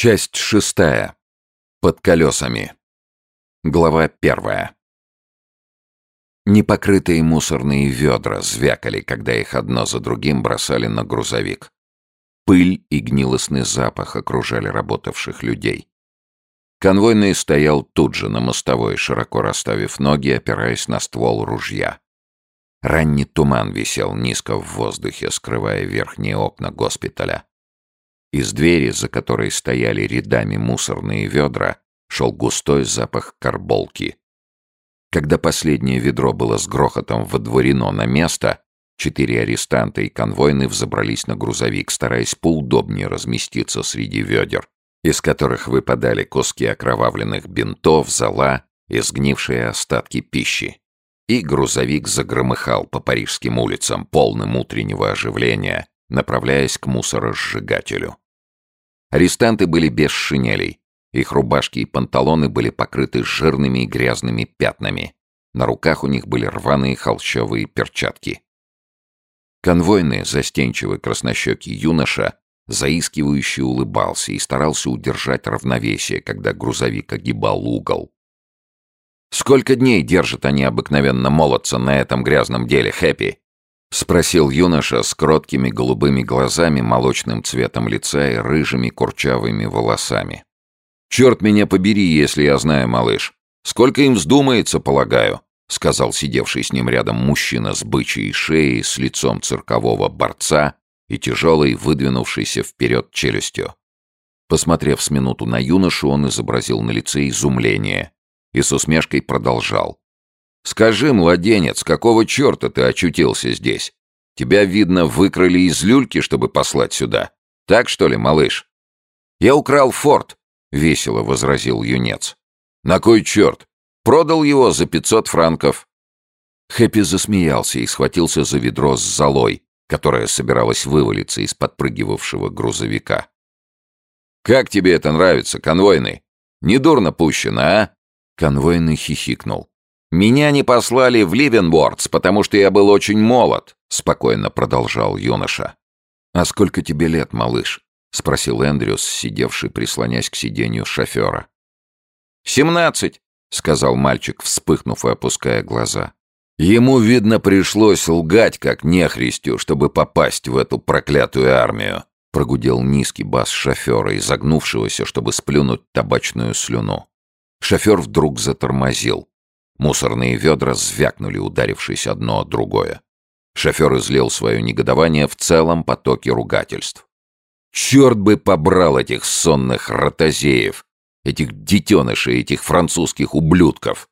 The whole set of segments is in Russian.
Часть шестая. Под колесами. Глава первая. Непокрытые мусорные ведра звякали, когда их одно за другим бросали на грузовик. Пыль и гнилостный запах окружали работавших людей. Конвойный стоял тут же на мостовой, широко расставив ноги, опираясь на ствол ружья. Ранний туман висел низко в воздухе, скрывая верхние окна госпиталя. Из двери, за которой стояли рядами мусорные ведра, шел густой запах карболки. Когда последнее ведро было с грохотом водворено на место, четыре арестанта и конвойны взобрались на грузовик, стараясь поудобнее разместиться среди ведер, из которых выпадали куски окровавленных бинтов, зола и сгнившие остатки пищи. И грузовик загромыхал по парижским улицам, полным утреннего оживления, направляясь к мусоросжигателю. Арестанты были без шинелей. Их рубашки и панталоны были покрыты жирными и грязными пятнами. На руках у них были рваные холщовые перчатки. Конвойный, застенчивый краснощекий юноша, заискивающе улыбался и старался удержать равновесие, когда грузовик огибал угол. «Сколько дней держат они обыкновенно молодца на этом грязном деле, Хэппи?» — спросил юноша с кроткими голубыми глазами, молочным цветом лица и рыжими курчавыми волосами. «Черт меня побери, если я знаю, малыш. Сколько им вздумается, полагаю», — сказал сидевший с ним рядом мужчина с бычьей шеей, с лицом циркового борца и тяжелой, выдвинувшейся вперед челюстью. Посмотрев с минуту на юношу, он изобразил на лице изумление и с усмешкой продолжал. Скажи, младенец, какого черта ты очутился здесь? Тебя, видно, выкрали из люльки, чтобы послать сюда. Так что ли, малыш? Я украл форт, весело возразил юнец. На кой черт? Продал его за пятьсот франков. Хэппи засмеялся и схватился за ведро с золой, которая собиралась вывалиться из подпрыгивавшего грузовика. «Как тебе это нравится, конвойный? Недурно пущено, а?» Конвойный хихикнул. «Меня не послали в Ливенвордс, потому что я был очень молод», — спокойно продолжал юноша. «А сколько тебе лет, малыш?» — спросил Эндрюс, сидевший, прислонясь к сиденью шофера. «Семнадцать», — сказал мальчик, вспыхнув и опуская глаза. Ему, видно, пришлось лгать как нехристю, чтобы попасть в эту проклятую армию, прогудел низкий бас шофера, изогнувшегося, чтобы сплюнуть табачную слюну. Шофер вдруг затормозил. Мусорные ведра звякнули, ударившись одно о другое. Шофер излил свое негодование в целом потоке ругательств. «Черт бы побрал этих сонных ротозеев! Этих детенышей, этих французских ублюдков!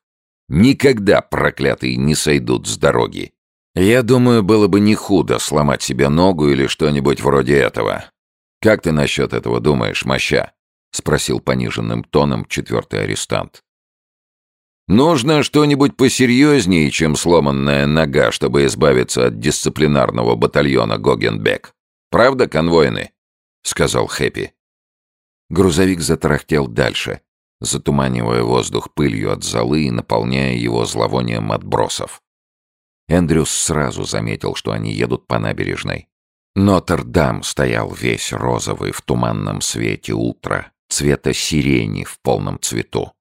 Никогда проклятые не сойдут с дороги! Я думаю, было бы не худо сломать себе ногу или что-нибудь вроде этого. Как ты насчет этого думаешь, Моща?» — спросил пониженным тоном четвертый арестант. Нужно что-нибудь посерьезнее, чем сломанная нога, чтобы избавиться от дисциплинарного батальона Гогенбек. Правда, конвойны? сказал Хэппи. Грузовик затарахтел дальше, затуманивая воздух пылью от золы и наполняя его зловонием отбросов. Эндрюс сразу заметил, что они едут по набережной. Нотр-Дам стоял весь розовый в туманном свете утра, цвета сирени в полном цвету.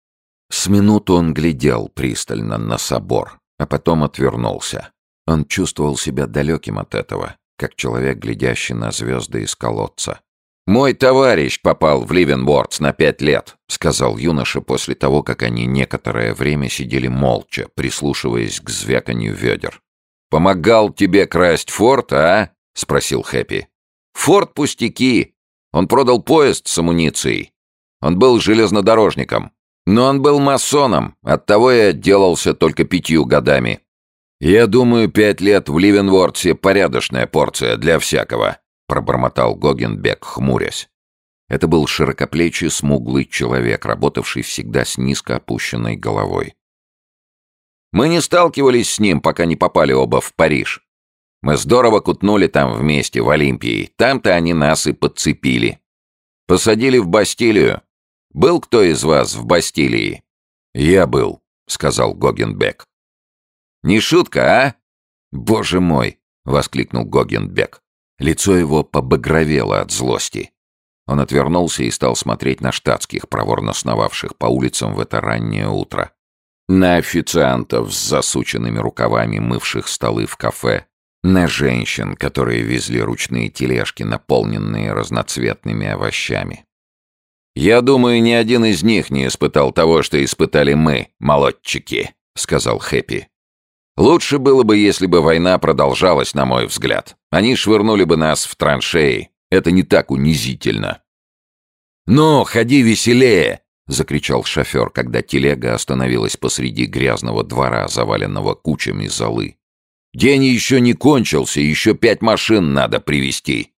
С минуту он глядел пристально на собор, а потом отвернулся. Он чувствовал себя далеким от этого, как человек, глядящий на звезды из колодца. «Мой товарищ попал в Ливенвордс на пять лет», — сказал юноша после того, как они некоторое время сидели молча, прислушиваясь к звяканью ведер. «Помогал тебе красть форт, а?» — спросил Хэппи. «Форт пустяки. Он продал поезд с амуницией. Он был железнодорожником. Но он был масоном, оттого и отделался только пятью годами. Я думаю, пять лет в Ливенвортсе порядочная порция для всякого, пробормотал Гогенбек, хмурясь. Это был широкоплечий, смуглый человек, работавший всегда с низко опущенной головой. Мы не сталкивались с ним, пока не попали оба в Париж. Мы здорово кутнули там вместе, в Олимпии. Там-то они нас и подцепили. Посадили в Бастилию, был кто из вас в Бастилии?» «Я был», — сказал Гогенбек. «Не шутка, а?» «Боже мой!» — воскликнул Гогенбек. Лицо его побагровело от злости. Он отвернулся и стал смотреть на штатских, проворно сновавших по улицам в это раннее утро. На официантов с засученными рукавами, мывших столы в кафе. На женщин, которые везли ручные тележки, наполненные разноцветными овощами. «Я думаю, ни один из них не испытал того, что испытали мы, молодчики», — сказал Хэппи. «Лучше было бы, если бы война продолжалась, на мой взгляд. Они швырнули бы нас в траншеи, это не так унизительно. «Ну, ходи веселее!» — закричал шофер, когда телега остановилась посреди грязного двора, заваленного кучами золы. «День еще не кончился, еще пять машин надо привезти!»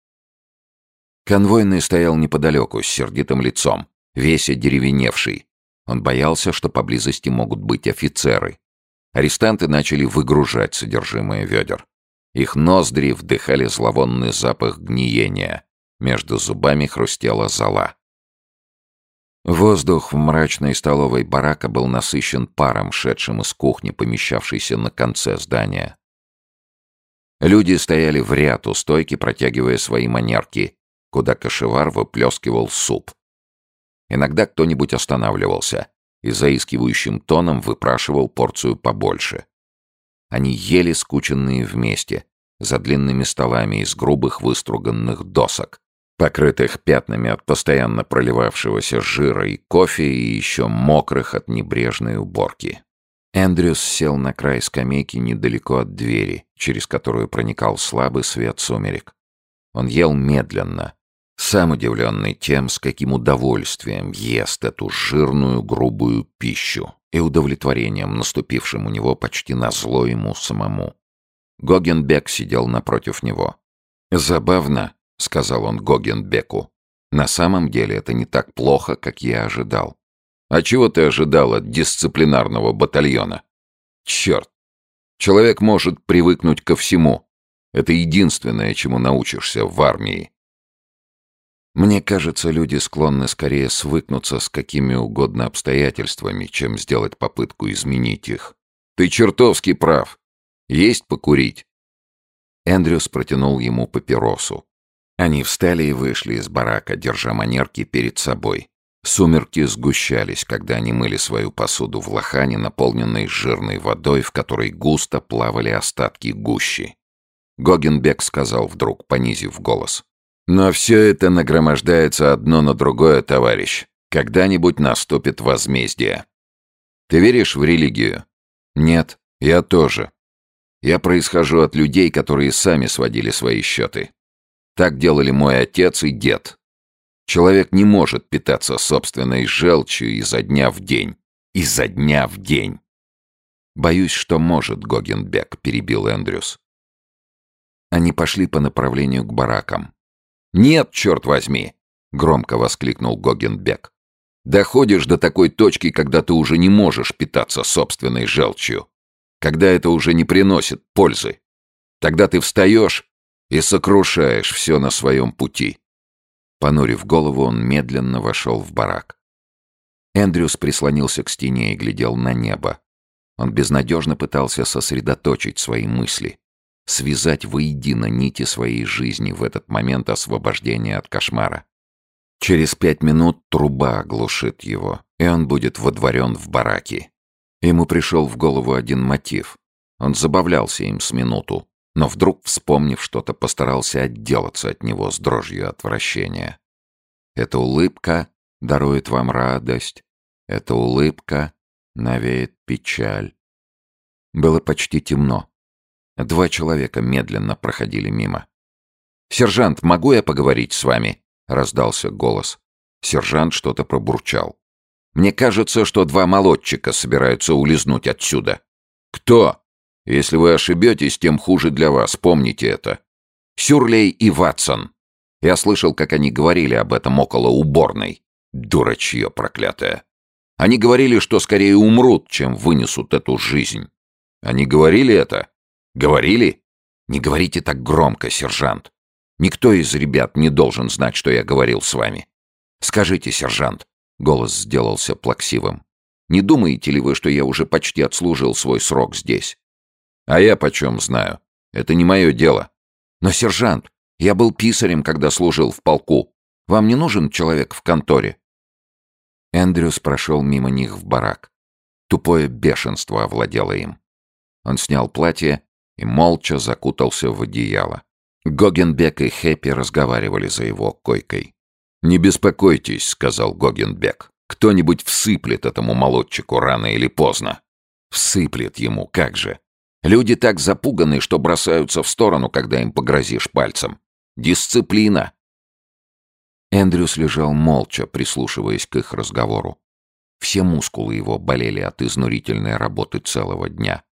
Конвойный стоял неподалеку, с сердитым лицом, весь одеревеневший. Он боялся, что поблизости могут быть офицеры. Арестанты начали выгружать содержимое ведер. Их ноздри вдыхали зловонный запах гниения. Между зубами хрустела зола. Воздух в мрачной столовой барака был насыщен паром, шедшим из кухни, помещавшейся на конце здания. Люди стояли в ряд у стойки, протягивая свои манерки, куда кошевар выплескивал суп. Иногда кто-нибудь останавливался и заискивающим тоном выпрашивал порцию побольше. Они ели скученные вместе, за длинными столами из грубых выструганных досок, покрытых пятнами от постоянно проливавшегося жира и кофе и еще мокрых от небрежной уборки. Эндрюс сел на край скамейки недалеко от двери, через которую проникал слабый свет сумерек. Он ел медленно, сам удивленный тем, с каким удовольствием ест эту жирную грубую пищу и удовлетворением, наступившим у него почти на зло ему самому. Гогенбек сидел напротив него. «Забавно», — сказал он Гогенбеку. «На самом деле это не так плохо, как я ожидал». «А чего ты ожидал от дисциплинарного батальона?» «Черт! Человек может привыкнуть ко всему. Это единственное, чему научишься в армии. Мне кажется, люди склонны скорее свыкнуться с какими угодно обстоятельствами, чем сделать попытку изменить их. Ты чертовски прав. Есть покурить. Эндрюс протянул ему папиросу. Они встали и вышли из барака, держа манерки перед собой. Сумерки сгущались, когда они мыли свою посуду в лохане, наполненной жирной водой, в которой густо плавали остатки гущи. Гогенбек сказал вдруг, понизив голос. Но все это нагромождается одно на другое, товарищ. Когда-нибудь наступит возмездие. Ты веришь в религию? Нет, я тоже. Я происхожу от людей, которые сами сводили свои счеты. Так делали мой отец и дед. Человек не может питаться собственной желчью изо дня в день. Изо дня в день. Боюсь, что может, Гогенбек, перебил Эндрюс. Они пошли по направлению к баракам. «Нет, черт возьми!» — громко воскликнул Гогенбек. «Доходишь до такой точки, когда ты уже не можешь питаться собственной желчью. Когда это уже не приносит пользы. Тогда ты встаешь и сокрушаешь все на своем пути». Понурив голову, он медленно вошел в барак. Эндрюс прислонился к стене и глядел на небо. Он безнадежно пытался сосредоточить свои мысли связать воедино нити своей жизни в этот момент освобождения от кошмара. Через пять минут труба оглушит его, и он будет водворен в бараке. Ему пришел в голову один мотив. Он забавлялся им с минуту, но вдруг, вспомнив что-то, постарался отделаться от него с дрожью отвращения. Эта улыбка дарует вам радость, эта улыбка навеет печаль. Было почти темно. Два человека медленно проходили мимо. «Сержант, могу я поговорить с вами?» — раздался голос. Сержант что-то пробурчал. «Мне кажется, что два молодчика собираются улизнуть отсюда». «Кто?» «Если вы ошибетесь, тем хуже для вас, помните это». «Сюрлей и Ватсон». Я слышал, как они говорили об этом около уборной. Дурачье проклятое. Они говорили, что скорее умрут, чем вынесут эту жизнь. Они говорили это? «Говорили?» «Не говорите так громко, сержант. Никто из ребят не должен знать, что я говорил с вами. Скажите, сержант». Голос сделался плаксивым. «Не думаете ли вы, что я уже почти отслужил свой срок здесь?» «А я почем знаю? Это не мое дело». «Но, сержант, я был писарем, когда служил в полку. Вам не нужен человек в конторе?» Эндрюс прошел мимо них в барак. Тупое бешенство овладело им. Он снял платье и молча закутался в одеяло. Гогенбек и Хэппи разговаривали за его койкой. «Не беспокойтесь», — сказал Гогенбек. «Кто-нибудь всыплет этому молодчику рано или поздно». «Всыплет ему, как же!» Люди так запуганы, что бросаются в сторону, когда им погрозишь пальцем. Дисциплина. Эндрюс лежал молча, прислушиваясь к их разговору. Все мускулы его болели от изнурительной работы целого дня.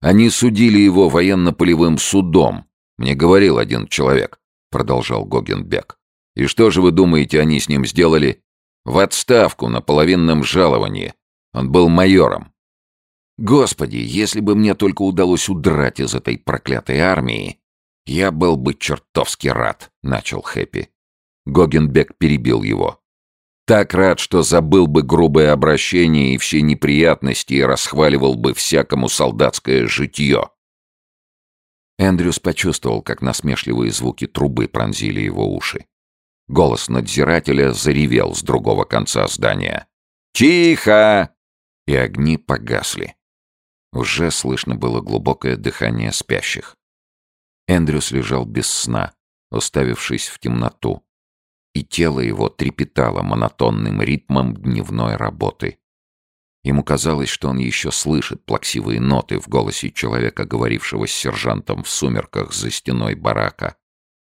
«Они судили его военно-полевым судом», — мне говорил один человек, — продолжал Гогенбек. «И что же вы думаете, они с ним сделали? В отставку на половинном жаловании. Он был майором. Господи, если бы мне только удалось удрать из этой проклятой армии, я был бы чертовски рад, начал Хэппи. Гогенбек перебил его. Так рад, что забыл бы грубое обращение и все неприятности и расхваливал бы всякому солдатское житье. Эндрюс почувствовал, как насмешливые звуки трубы пронзили его уши. Голос надзирателя заревел с другого конца здания. «Тихо!» И огни погасли. Уже слышно было глубокое дыхание спящих. Эндрюс лежал без сна, уставившись в темноту, и тело его трепетало монотонным ритмом дневной работы. Ему казалось, что он еще слышит плаксивые ноты в голосе человека, говорившего с сержантом в сумерках за стеной барака.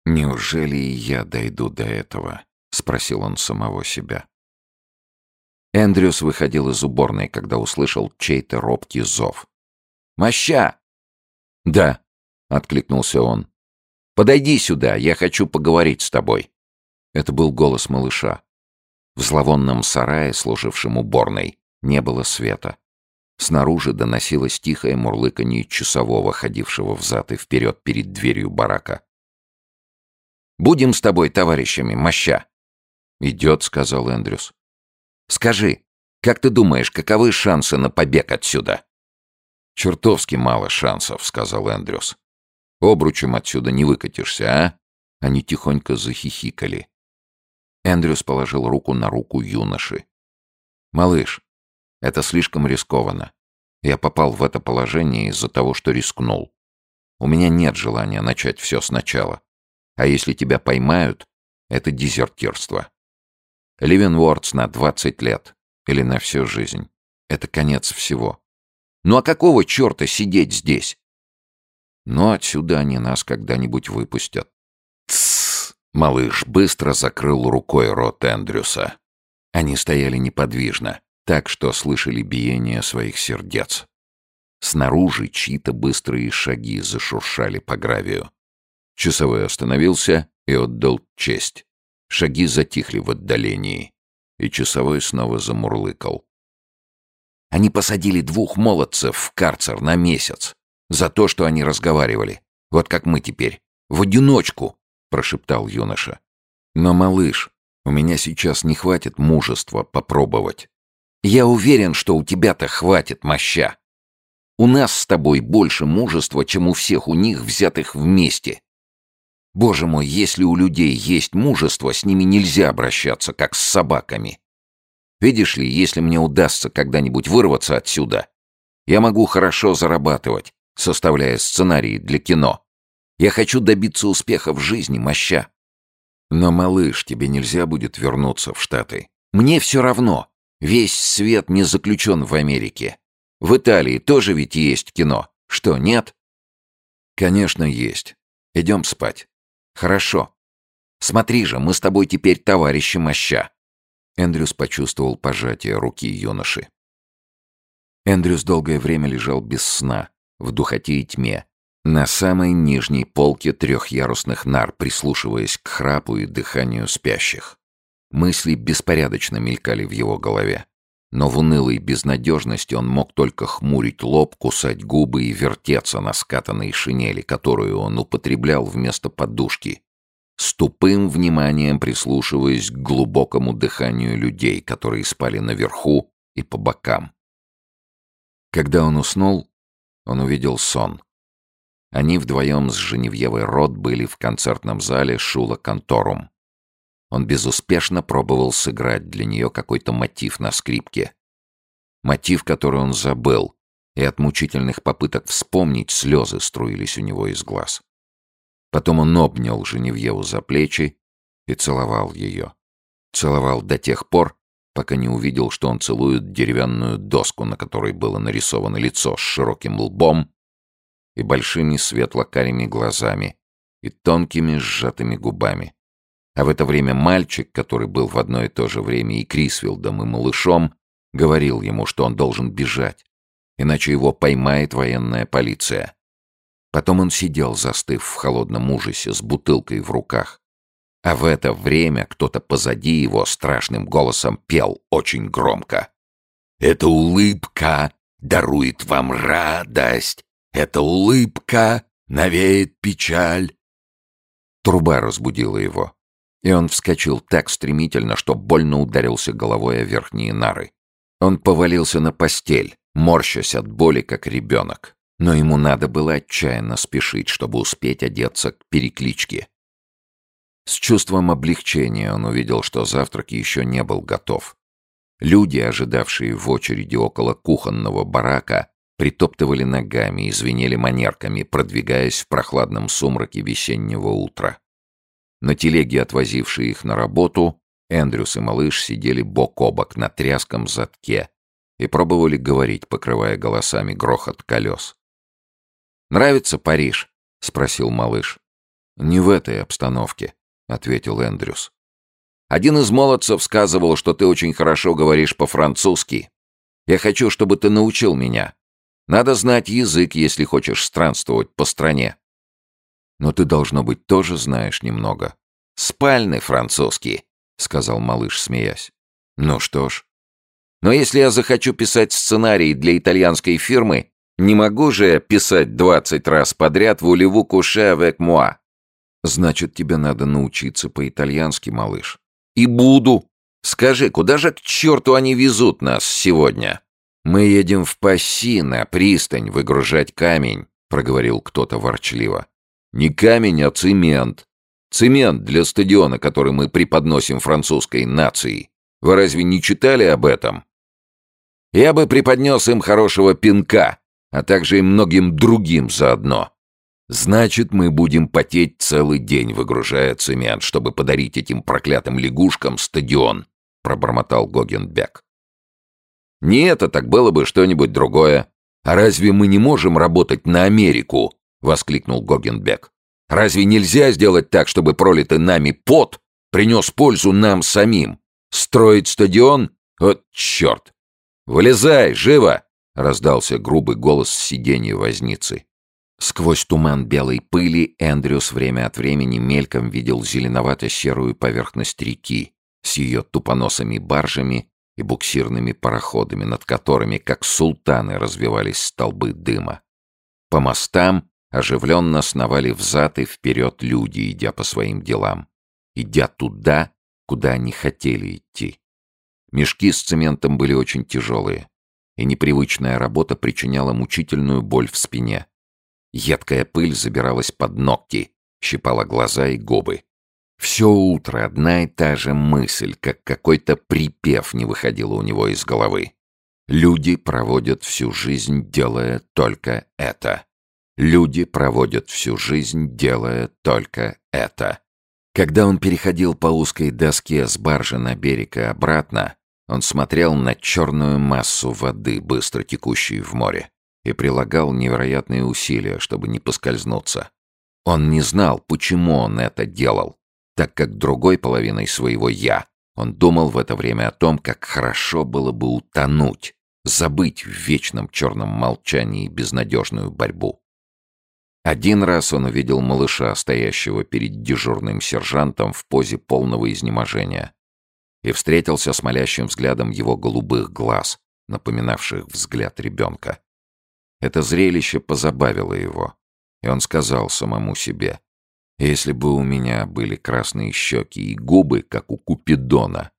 «Неужели и я дойду до этого?» — спросил он самого себя. Эндрюс выходил из уборной, когда услышал чей-то робкий зов. Моща!» «Да», — откликнулся он. «Подойди сюда, я хочу поговорить с тобой». Это был голос малыша. В зловонном сарае, служившем уборной, не было света. Снаружи доносилось тихое мурлыканье часового, ходившего взад и вперед перед дверью барака. «Будем с тобой товарищами, моща!» «Идет», — сказал Эндрюс. «Скажи, как ты думаешь, каковы шансы на побег отсюда?» «Чертовски мало шансов», — сказал Эндрюс. «Обручем отсюда не выкатишься, а?» Они тихонько захихикали. Эндрюс положил руку на руку юноши. «Малыш, это слишком рискованно. Я попал в это положение из-за того, что рискнул. У меня нет желания начать все сначала. А если тебя поймают, это дезертирство. Ливенвордс на 20 лет или на всю жизнь. Это конец всего. Ну а какого черта сидеть здесь? Но отсюда они нас когда-нибудь выпустят. Тссс! Малыш быстро закрыл рукой рот Эндрюса. Они стояли неподвижно, так что слышали биение своих сердец. Снаружи чьи-то быстрые шаги зашуршали по гравию. Часовой остановился и отдал честь. Шаги затихли в отдалении, и часовой снова замурлыкал. Они посадили двух молодцев в карцер на месяц за то, что они разговаривали. Вот как мы теперь. В одиночку, прошептал юноша. Но, малыш, у меня сейчас не хватит мужества попробовать. Я уверен, что у тебя-то хватит моща. У нас с тобой больше мужества, чем у всех у них, взятых вместе. Боже мой, если у людей есть мужество, с ними нельзя обращаться, как с собаками. Видишь ли, если мне удастся когда-нибудь вырваться отсюда, я могу хорошо зарабатывать, составляя сценарии для кино. Я хочу добиться успеха в жизни, моща. Но, малыш, тебе нельзя будет вернуться в Штаты. Мне все равно. Весь свет не заключен в Америке. В Италии тоже ведь есть кино. Что, нет? Конечно, есть. Идем спать. Хорошо. Смотри же, мы с тобой теперь товарищи моща. Эндрюс почувствовал пожатие руки юноши. Эндрюс долгое время лежал без сна, в духоте и тьме, на самой нижней полке трехъярусных нар, прислушиваясь к храпу и дыханию спящих. Мысли беспорядочно мелькали в его голове. Но в унылой безнадежности он мог только хмурить лоб, кусать губы и вертеться на скатанной шинели, которую он употреблял вместо подушки, с тупым вниманием прислушиваясь к глубокому дыханию людей, которые спали наверху и по бокам. Когда он уснул, он увидел сон. Они вдвоем с Женевьевой Рот были в концертном зале Шула Конторум. Он безуспешно пробовал сыграть для нее какой-то мотив на скрипке. Мотив, который он забыл, и от мучительных попыток вспомнить слезы струились у него из глаз. Потом он обнял Женевьеву за плечи и целовал ее. Целовал до тех пор, пока не увидел, что он целует деревянную доску, на которой было нарисовано лицо с широким лбом и большими светло-карими глазами и тонкими сжатыми губами. А в это время мальчик, который был в одно и то же время и Крисфилдом, и малышом, говорил ему, что он должен бежать, иначе его поймает военная полиция. Потом он сидел, застыв в холодном ужасе, с бутылкой в руках. А в это время кто-то позади его страшным голосом пел очень громко. «Эта улыбка дарует вам радость, эта улыбка навеет печаль». Труба разбудила его, и он вскочил так стремительно, что больно ударился головой о верхние нары. Он повалился на постель, морщась от боли, как ребенок. Но ему надо было отчаянно спешить, чтобы успеть одеться к перекличке. С чувством облегчения он увидел, что завтрак еще не был готов. Люди, ожидавшие в очереди около кухонного барака, притоптывали ногами и звенели манерками, продвигаясь в прохладном сумраке весеннего утра. На телеге, отвозившей их на работу, Эндрюс и малыш сидели бок о бок на тряском задке и пробовали говорить, покрывая голосами грохот колес. «Нравится Париж?» — спросил малыш. «Не в этой обстановке», — ответил Эндрюс. «Один из молодцев сказывал, что ты очень хорошо говоришь по-французски. Я хочу, чтобы ты научил меня. Надо знать язык, если хочешь странствовать по стране». «Но ты, должно быть, тоже знаешь немного». «Спальный французский», — сказал малыш, смеясь. «Ну что ж. Но если я захочу писать сценарий для итальянской фирмы, не могу же писать двадцать раз подряд «Вулеву куше avec moi». Значит, тебе надо научиться по-итальянски, малыш. И буду. Скажи, куда же к черту они везут нас сегодня? Мы едем в Пасси на пристань выгружать камень, проговорил кто-то ворчливо. Не камень, а цемент. Цемент для стадиона, который мы преподносим французской нации. Вы разве не читали об этом? Я бы преподнес им хорошего пинка, а также и многим другим заодно. Значит, мы будем потеть целый день, выгружая цемент, чтобы подарить этим проклятым лягушкам стадион, пробормотал Гогенбек. Не это, так было бы что-нибудь другое. А разве мы не можем работать на Америку? воскликнул Гогенбек. Разве нельзя сделать так, чтобы пролитый нами пот принес пользу нам самим? Строить стадион? Вот черт! Вылезай, живо! Раздался грубый голос с сиденья возницы. Сквозь туман белой пыли Эндрюс время от времени мельком видел зеленовато-серую поверхность реки с ее тупоносыми баржами и буксирными пароходами, над которыми, как султаны, развивались столбы дыма. По мостам оживленно сновали взад и вперед люди, идя по своим делам, идя туда, куда они хотели идти. Мешки с цементом были очень тяжелые и непривычная работа причиняла мучительную боль в спине. Едкая пыль забиралась под ногти, щипала глаза и губы. Все утро одна и та же мысль, как какой-то припев не выходила у него из головы. Люди проводят всю жизнь, делая только это. Люди проводят всю жизнь, делая только это. Когда он переходил по узкой доске с баржи на берег и обратно, он смотрел на черную массу воды, быстро текущей в море, и прилагал невероятные усилия, чтобы не поскользнуться. Он не знал, почему он это делал, так как другой половиной своего «я» он думал в это время о том, как хорошо было бы утонуть, забыть в вечном черном молчании безнадежную борьбу. Один раз он увидел малыша, стоящего перед дежурным сержантом в позе полного изнеможения и встретился с молящим взглядом его голубых глаз, напоминавших взгляд ребенка. Это зрелище позабавило его, и он сказал самому себе, «Если бы у меня были красные щеки и губы, как у Купидона,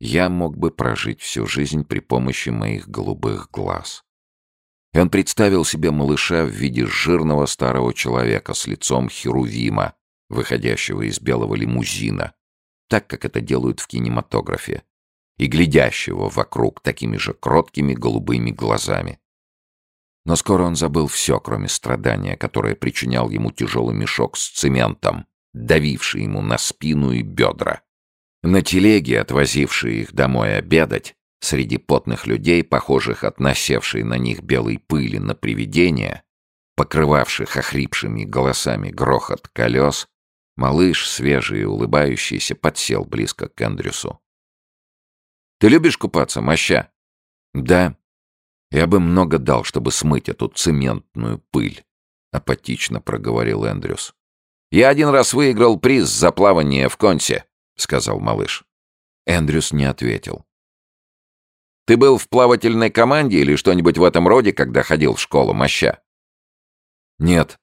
я мог бы прожить всю жизнь при помощи моих голубых глаз». И он представил себе малыша в виде жирного старого человека с лицом Херувима, выходящего из белого лимузина, так, как это делают в кинематографе, и глядящего вокруг такими же кроткими голубыми глазами. Но скоро он забыл все, кроме страдания, которое причинял ему тяжелый мешок с цементом, давивший ему на спину и бедра. На телеге, отвозившей их домой обедать, среди потных людей, похожих от насевшей на них белой пыли на привидения, покрывавших охрипшими голосами грохот колес, малыш, свежий и улыбающийся, подсел близко к Эндрюсу. «Ты любишь купаться, моща?» «Да», «Я бы много дал, чтобы смыть эту цементную пыль», — апатично проговорил Эндрюс. «Я один раз выиграл приз за плавание в консе», — сказал малыш. Эндрюс не ответил. «Ты был в плавательной команде или что-нибудь в этом роде, когда ходил в школу, моща?» «Нет».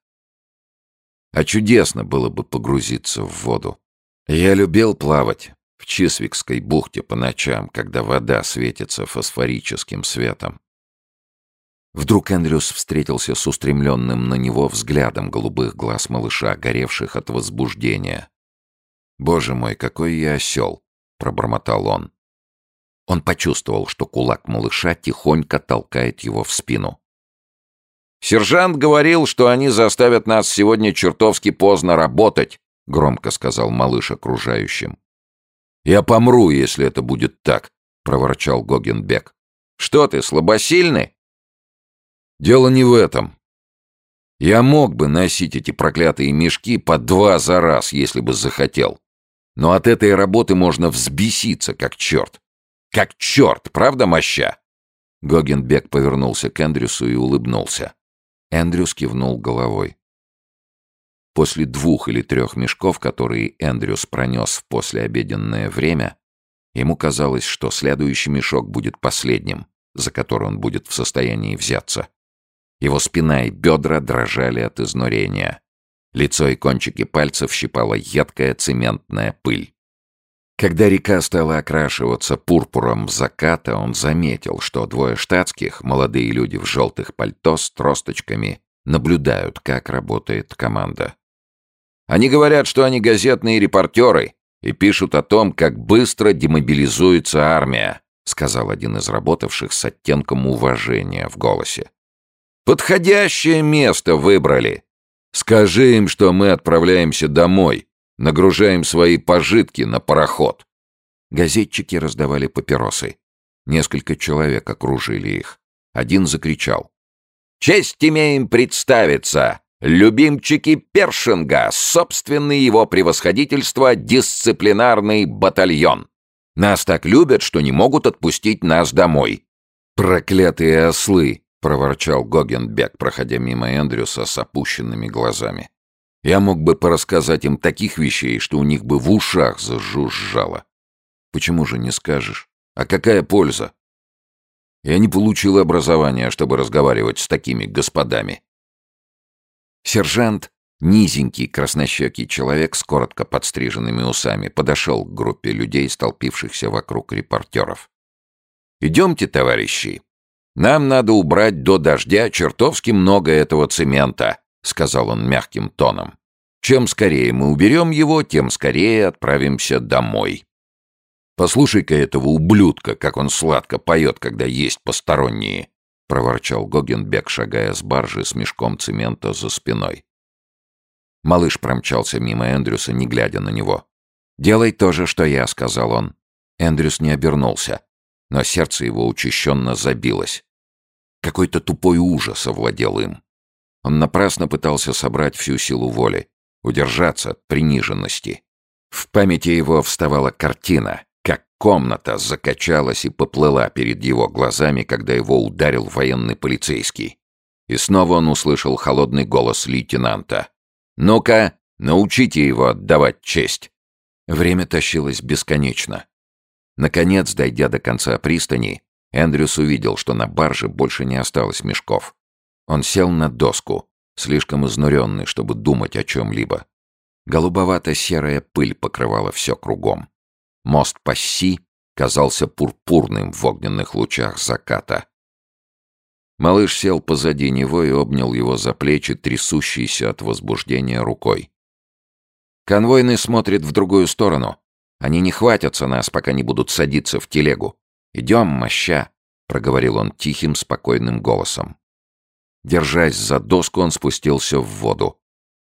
«А чудесно было бы погрузиться в воду. Я любил плавать в Чисвикской бухте по ночам, когда вода светится фосфорическим светом. Вдруг Эндрюс встретился с устремленным на него взглядом голубых глаз малыша, горевших от возбуждения. «Боже мой, какой я осел!» — пробормотал он. Он почувствовал, что кулак малыша тихонько толкает его в спину. «Сержант говорил, что они заставят нас сегодня чертовски поздно работать», — громко сказал малыш окружающим. «Я помру, если это будет так», — проворчал Гогенбек. «Что ты, слабосильный?» Дело не в этом. Я мог бы носить эти проклятые мешки по два за раз, если бы захотел. Но от этой работы можно взбеситься, как черт. Как черт, правда, моща?» Гогенбек повернулся к Эндрюсу и улыбнулся. Эндрюс кивнул головой. После двух или трех мешков, которые Эндрюс пронес в послеобеденное время, ему казалось, что следующий мешок будет последним, за который он будет в состоянии взяться. Его спина и бедра дрожали от изнурения. Лицо и кончики пальцев щипала едкая цементная пыль. Когда река стала окрашиваться пурпуром заката, он заметил, что двое штатских, молодые люди в желтых пальто с тросточками, наблюдают, как работает команда. Они говорят, что они газетные репортеры и пишут о том, как быстро демобилизуется армия, сказал один из работавших с оттенком уважения в голосе. Подходящее место выбрали. Скажи им, что мы отправляемся домой, нагружаем свои пожитки на пароход. Газетчики раздавали папиросы. Несколько человек окружили их. Один закричал. «Честь имеем представиться! Любимчики Першинга, собственный его превосходительство, дисциплинарный батальон. Нас так любят, что не могут отпустить нас домой. Проклятые ослы! Проворчал Гогенбек, проходя мимо Эндрюса с опущенными глазами. Я мог бы порассказать им таких вещей, что у них бы в ушах зажужжало. Почему же не скажешь? А какая польза? Я не получил образования, чтобы разговаривать с такими господами. Сержант, низенький краснощекий человек с коротко подстриженными усами, подошел к группе людей, столпившихся вокруг репортеров. «Идемте, товарищи, нам надо убрать до дождя чертовски много этого цемента», — сказал он мягким тоном. «Чем скорее мы уберем его, тем скорее отправимся домой». «Послушай-ка этого ублюдка, как он сладко поет, когда есть посторонние», — проворчал Гогенбек, шагая с баржи с мешком цемента за спиной. Малыш промчался мимо Эндрюса, не глядя на него. «Делай то же, что я», — сказал он. Эндрюс не обернулся но сердце его учащенно забилось. Какой-то тупой ужас овладел им. Он напрасно пытался собрать всю силу воли, удержаться от приниженности. В памяти его вставала картина, как комната закачалась и поплыла перед его глазами, когда его ударил военный полицейский. И снова он услышал холодный голос лейтенанта. «Ну-ка, научите его отдавать честь!» Время тащилось бесконечно. Наконец, дойдя до конца пристани, Эндрюс увидел, что на барже больше не осталось мешков. Он сел на доску, слишком изнуренный, чтобы думать о чем-либо. Голубовато-серая пыль покрывала все кругом. Мост Пасси казался пурпурным в огненных лучах заката. Малыш сел позади него и обнял его за плечи, трясущейся от возбуждения рукой. «Конвойный смотрит в другую сторону», Они не хватятся нас, пока не будут садиться в телегу. Идем, моща!» — проговорил он тихим, спокойным голосом. Держась за доску, он спустился в воду.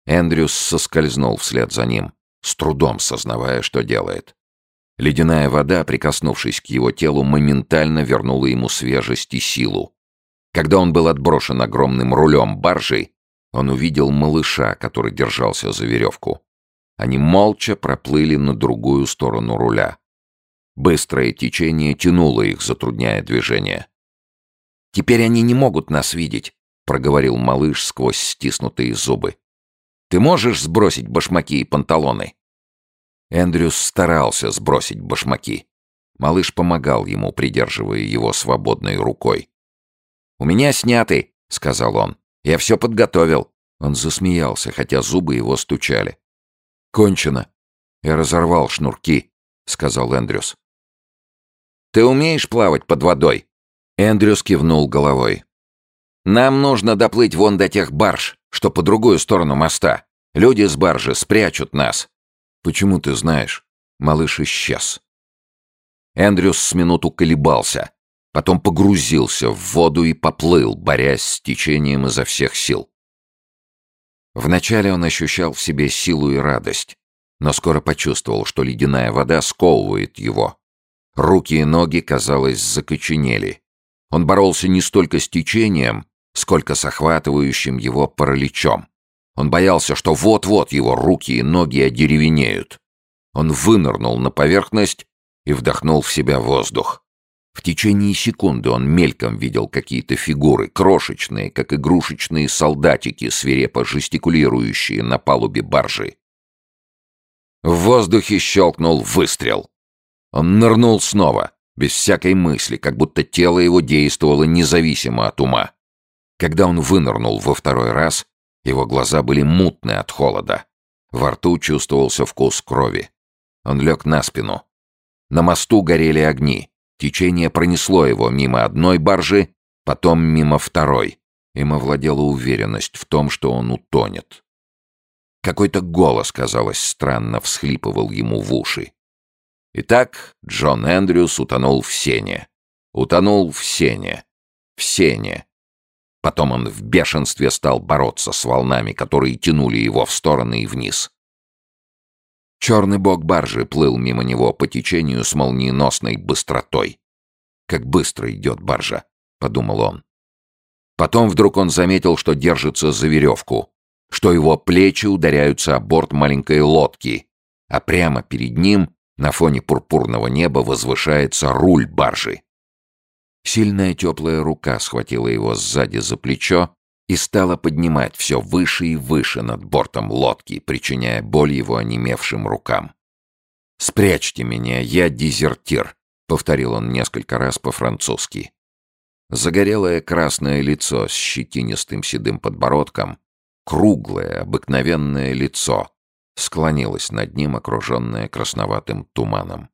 Эндрюс соскользнул вслед за ним, с трудом сознавая, что делает. Ледяная вода, прикоснувшись к его телу, моментально вернула ему свежесть и силу. Когда он был отброшен огромным рулем баржи, он увидел малыша, который держался за веревку. Они молча проплыли на другую сторону руля. Быстрое течение тянуло их, затрудняя движение. «Теперь они не могут нас видеть», — проговорил малыш сквозь стиснутые зубы. «Ты можешь сбросить башмаки и панталоны?» Эндрюс старался сбросить башмаки. Малыш помогал ему, придерживая его свободной рукой. «У меня сняты», — сказал он. «Я все подготовил». Он засмеялся, хотя зубы его стучали. «Кончено. Я разорвал шнурки», — сказал Эндрюс. «Ты умеешь плавать под водой?» Эндрюс кивнул головой. «Нам нужно доплыть вон до тех барж, что по другую сторону моста. Люди с баржи спрячут нас». «Почему ты знаешь?» Малыш исчез. Эндрюс с минуту колебался, потом погрузился в воду и поплыл, борясь с течением изо всех сил. Вначале он ощущал в себе силу и радость, но скоро почувствовал, что ледяная вода сковывает его. Руки и ноги, казалось, закоченели. Он боролся не столько с течением, сколько с охватывающим его параличом. Он боялся, что вот-вот его руки и ноги одеревенеют. Он вынырнул на поверхность и вдохнул в себя воздух. В течение секунды он мельком видел какие-то фигуры, крошечные, как игрушечные солдатики, свирепо жестикулирующие на палубе баржи. В воздухе щелкнул выстрел. Он нырнул снова, без всякой мысли, как будто тело его действовало независимо от ума. Когда он вынырнул во второй раз, его глаза были мутны от холода. Во рту чувствовался вкус крови. Он лег на спину. На мосту горели огни. Течение пронесло его мимо одной баржи, потом мимо второй. Им овладела уверенность в том, что он утонет. Какой-то голос, казалось, странно всхлипывал ему в уши. Итак, Джон Эндрюс утонул в сене. Утонул в сене. В сене. Потом он в бешенстве стал бороться с волнами, которые тянули его в стороны и вниз. Черный бок баржи плыл мимо него по течению с молниеносной быстротой. «Как быстро идет баржа», — подумал он. Потом вдруг он заметил, что держится за веревку, что его плечи ударяются о борт маленькой лодки, а прямо перед ним, на фоне пурпурного неба, возвышается руль баржи. Сильная теплая рука схватила его сзади за плечо и стала поднимать все выше и выше над бортом лодки, причиняя боль его онемевшим рукам. «Спрячьте меня, я дезертир», — повторил он несколько раз по-французски. Загорелое красное лицо с щетинистым седым подбородком, круглое, обыкновенное лицо, склонилось над ним, окруженное красноватым туманом.